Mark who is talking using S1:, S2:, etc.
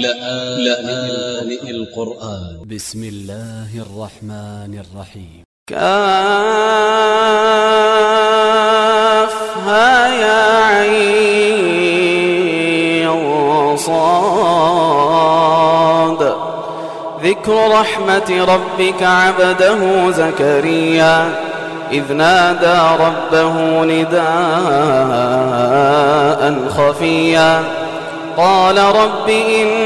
S1: لآن القرآن. ب س م الله الرحمن الرحيم.
S2: كافها يا عين صاد. ذكر رحمة ربك عبده زكريا إذ نادى ربه نداء خفيا. قال رب إني